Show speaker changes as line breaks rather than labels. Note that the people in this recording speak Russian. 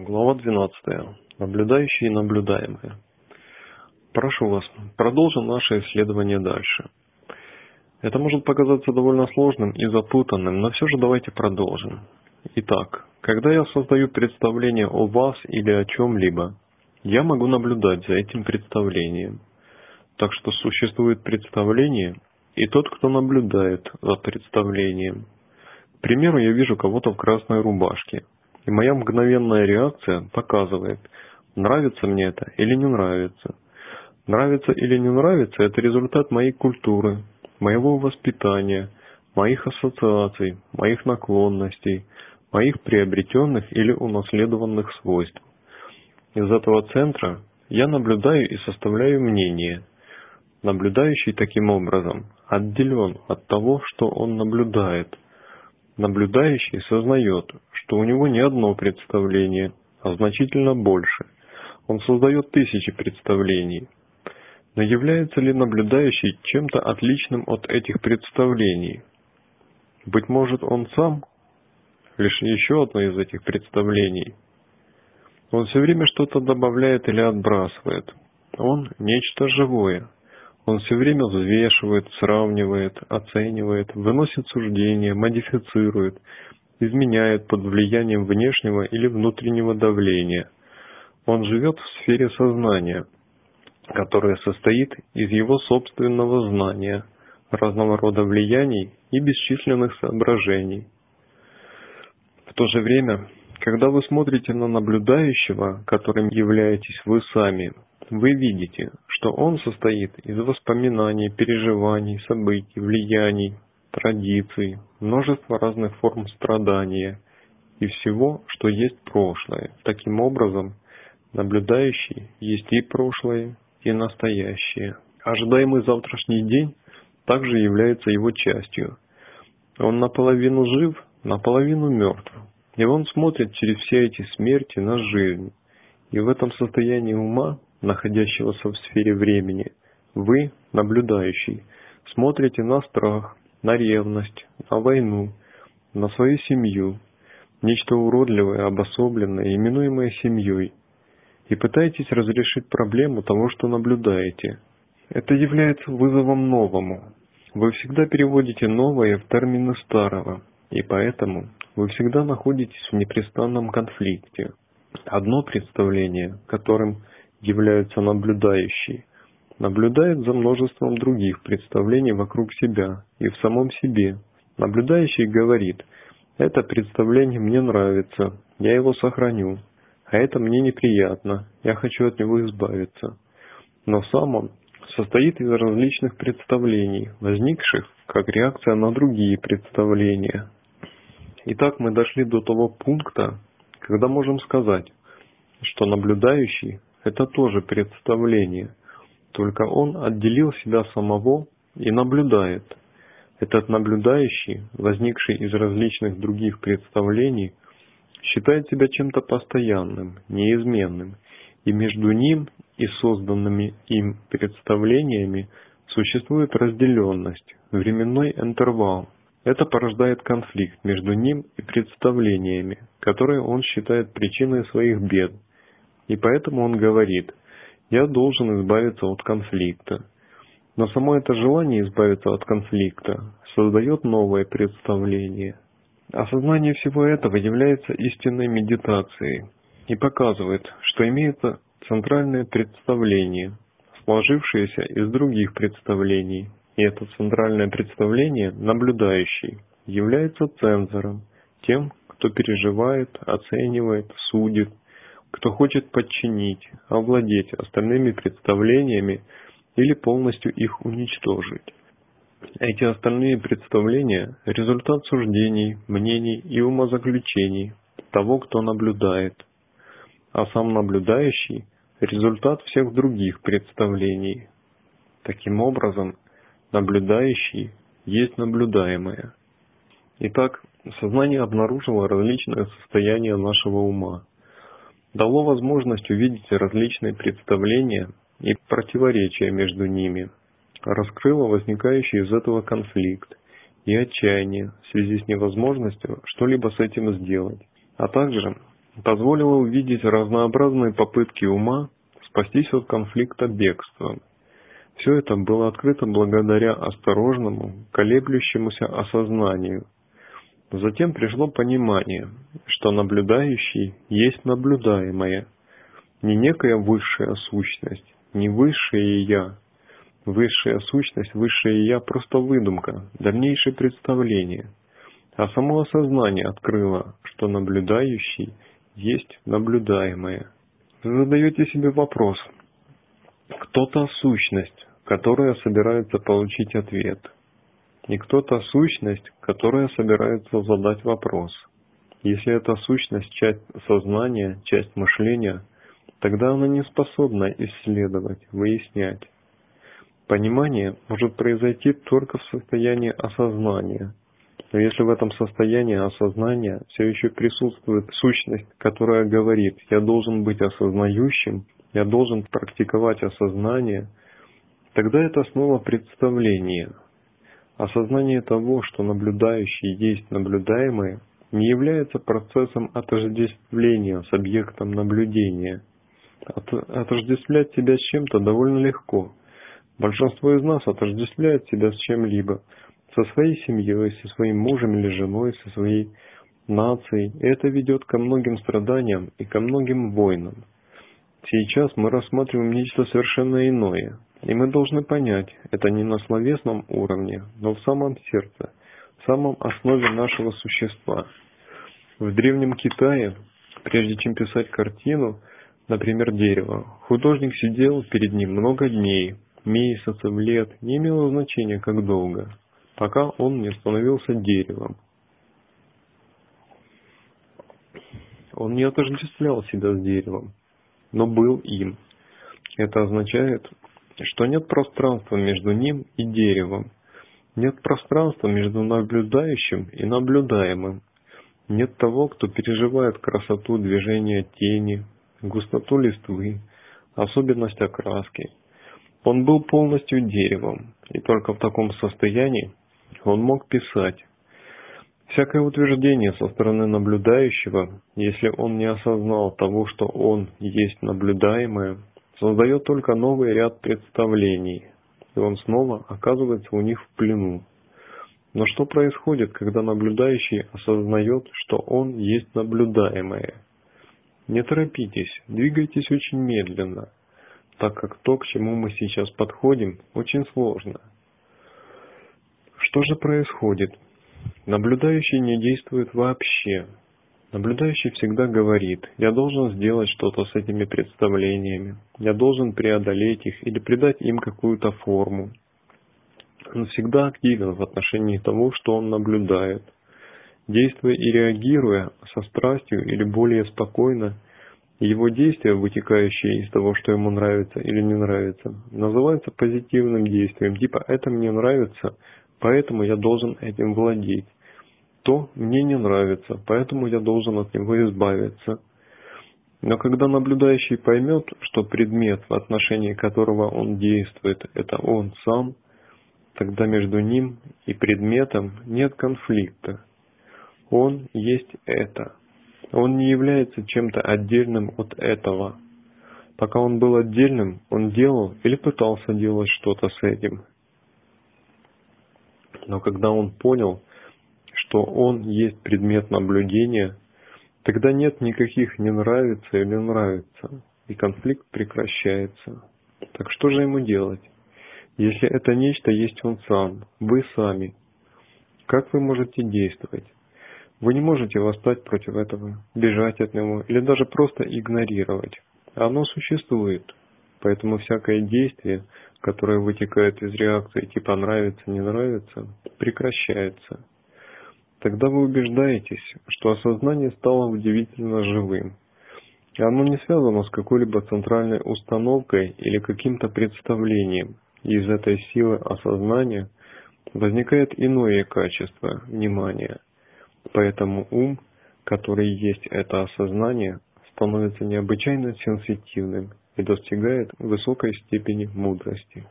Глава 12. Наблюдающие и наблюдаемые. Прошу вас, продолжим наше исследование дальше. Это может показаться довольно сложным и запутанным, но все же давайте продолжим. Итак, когда я создаю представление о вас или о чем-либо, я могу наблюдать за этим представлением. Так что существует представление и тот, кто наблюдает за представлением. К примеру, я вижу кого-то в красной рубашке, и моя мгновенная реакция показывает, нравится мне это или не нравится. Нравится или не нравится – это результат моей культуры, моего воспитания, моих ассоциаций, моих наклонностей, моих приобретенных или унаследованных свойств. Из этого центра я наблюдаю и составляю мнение. Наблюдающий таким образом отделен от того, что он наблюдает. Наблюдающий сознает, что у него не одно представление, а значительно больше. Он создает тысячи представлений. Но является ли наблюдающий чем-то отличным от этих представлений? Быть может, он сам лишь еще одно из этих представлений. Он все время что-то добавляет или отбрасывает. Он – нечто живое. Он все время взвешивает, сравнивает, оценивает, выносит суждения, модифицирует, изменяет под влиянием внешнего или внутреннего давления. Он живет в сфере сознания, которая состоит из его собственного знания, разного рода влияний и бесчисленных соображений. В то же время, когда вы смотрите на наблюдающего, которым являетесь вы сами, вы видите, что он состоит из воспоминаний, переживаний, событий, влияний, традиций, множества разных форм страдания и всего, что есть прошлое. Таким образом, наблюдающий есть и прошлое, и настоящее. Ожидаемый завтрашний день также является его частью. Он наполовину жив, наполовину мертв. И он смотрит через все эти смерти на жизнь. И в этом состоянии ума, находящегося в сфере времени, вы, наблюдающий, смотрите на страх, на ревность, на войну, на свою семью, нечто уродливое, обособленное, именуемое семьей, и пытаетесь разрешить проблему того, что наблюдаете. Это является вызовом новому. Вы всегда переводите новое в термины старого, и поэтому вы всегда находитесь в непрестанном конфликте. Одно представление, которым являются наблюдающие, наблюдает за множеством других представлений вокруг себя и в самом себе. Наблюдающий говорит, это представление мне нравится, я его сохраню, а это мне неприятно, я хочу от него избавиться. Но сам он состоит из различных представлений, возникших как реакция на другие представления. Итак, мы дошли до того пункта, когда можем сказать, что наблюдающий – это тоже представление, только он отделил себя самого и наблюдает. Этот наблюдающий, возникший из различных других представлений – считает себя чем-то постоянным, неизменным, и между ним и созданными им представлениями существует разделенность, временной интервал. Это порождает конфликт между ним и представлениями, которые он считает причиной своих бед. И поэтому он говорит, я должен избавиться от конфликта. Но само это желание избавиться от конфликта создает новое представление – Осознание всего этого является истинной медитацией и показывает, что имеется центральное представление, сложившееся из других представлений, и это центральное представление, наблюдающий, является цензором, тем, кто переживает, оценивает, судит, кто хочет подчинить, овладеть остальными представлениями или полностью их уничтожить. Эти остальные представления – результат суждений, мнений и умозаключений того, кто наблюдает, а сам наблюдающий – результат всех других представлений. Таким образом, наблюдающий есть наблюдаемое. Итак, сознание обнаружило различные состояния нашего ума, дало возможность увидеть различные представления и противоречия между ними – раскрыла возникающий из этого конфликт и отчаяние в связи с невозможностью что-либо с этим сделать, а также позволило увидеть разнообразные попытки ума спастись от конфликта бегством. Все это было открыто благодаря осторожному, колеблющемуся осознанию. Затем пришло понимание, что наблюдающий есть наблюдаемое, не некая высшая сущность, не высшее «я». Высшая сущность, высшее «я» – просто выдумка, дальнейшее представление. А само осознание открыло, что наблюдающий есть наблюдаемое. Вы задаете себе вопрос, кто та сущность, которая собирается получить ответ, и кто та сущность, которая собирается задать вопрос. Если эта сущность часть сознания, часть мышления – тогда она не способна исследовать, выяснять. Понимание может произойти только в состоянии осознания. Но если в этом состоянии осознания все еще присутствует сущность, которая говорит, я должен быть осознающим, я должен практиковать осознание, тогда это снова представление. Осознание того, что наблюдающий есть наблюдаемое, не является процессом отождествления с объектом наблюдения – отождествлять себя с чем-то довольно легко. Большинство из нас отождествляет себя с чем-либо. Со своей семьей, со своим мужем или женой, со своей нацией. Это ведет ко многим страданиям и ко многим войнам. Сейчас мы рассматриваем нечто совершенно иное. И мы должны понять, это не на словесном уровне, но в самом сердце, в самом основе нашего существа. В Древнем Китае, прежде чем писать картину, например, дерево. Художник сидел перед ним много дней, месяцев, лет, не имело значения, как долго, пока он не становился деревом. Он не отождествлял себя с деревом, но был им. Это означает, что нет пространства между ним и деревом. Нет пространства между наблюдающим и наблюдаемым. Нет того, кто переживает красоту движения тени, густоту листвы, особенность окраски. Он был полностью деревом, и только в таком состоянии он мог писать. Всякое утверждение со стороны наблюдающего, если он не осознал того, что он есть наблюдаемое, создает только новый ряд представлений, и он снова оказывается у них в плену. Но что происходит, когда наблюдающий осознает, что он есть наблюдаемое – не торопитесь, двигайтесь очень медленно, так как то, к чему мы сейчас подходим, очень сложно. Что же происходит? Наблюдающий не действует вообще. Наблюдающий всегда говорит, я должен сделать что-то с этими представлениями, я должен преодолеть их или придать им какую-то форму. Он всегда активен в отношении того, что он наблюдает – Действуя и реагируя со страстью или более спокойно, его действия, вытекающие из того, что ему нравится или не нравится, называются позитивным действием, типа «это мне нравится, поэтому я должен этим владеть». То мне не нравится, поэтому я должен от него избавиться. Но когда наблюдающий поймет, что предмет, в отношении которого он действует, это он сам, тогда между ним и предметом нет конфликта. Он есть это. Он не является чем-то отдельным от этого. Пока он был отдельным, он делал или пытался делать что-то с этим. Но когда он понял, что он есть предмет наблюдения, тогда нет никаких не нравится или нравится, и конфликт прекращается. Так что же ему делать? Если это нечто есть он сам, вы сами, как вы можете действовать? Вы не можете восстать против этого, бежать от него или даже просто игнорировать. Оно существует. Поэтому всякое действие, которое вытекает из реакции типа нравится, не нравится, прекращается. Тогда вы убеждаетесь, что осознание стало удивительно живым. И оно не связано с какой-либо центральной установкой или каким-то представлением. И из этой силы осознания возникает иное качество внимания – Поэтому ум, который есть это осознание, становится необычайно сенситивным и достигает высокой степени мудрости.